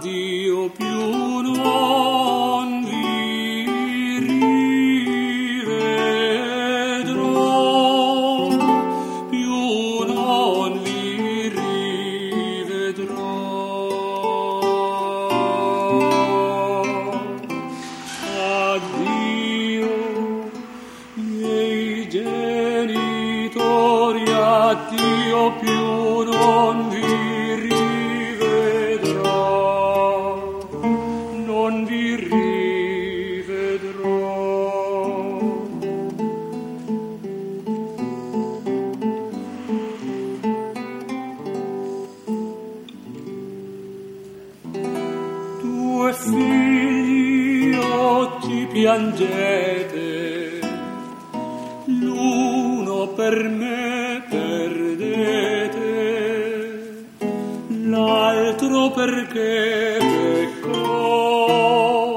Dio più non vi rivedrò, più non vi rivedrò. Addio, miei genitori, addio più non vi rivedrò. due figli occhi piangete, l'uno per me perdete, l'altro perché peccò,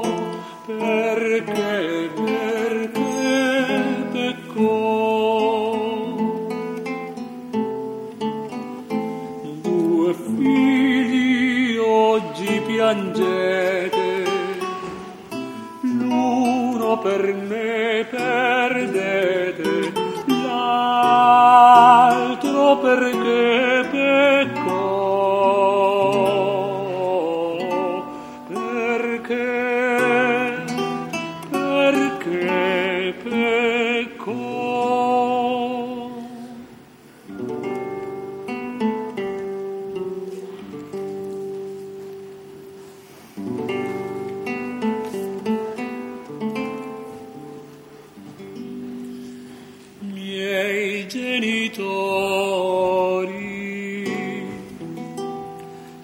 perché, perché peccò. Due figli oggi piangete, sicuro per me perdete. L'altro perché peccò perché perché peccò genitori,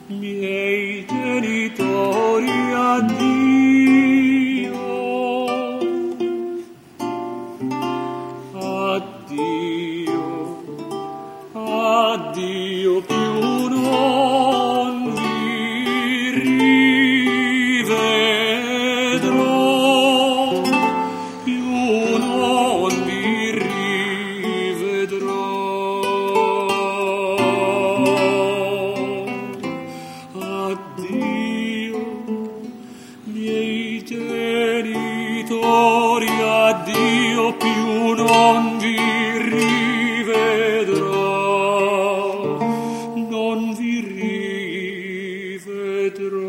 miei genitori a Dio, a più non mi. vittoria a Dio più non vi rivedrò, non vi rivedrò.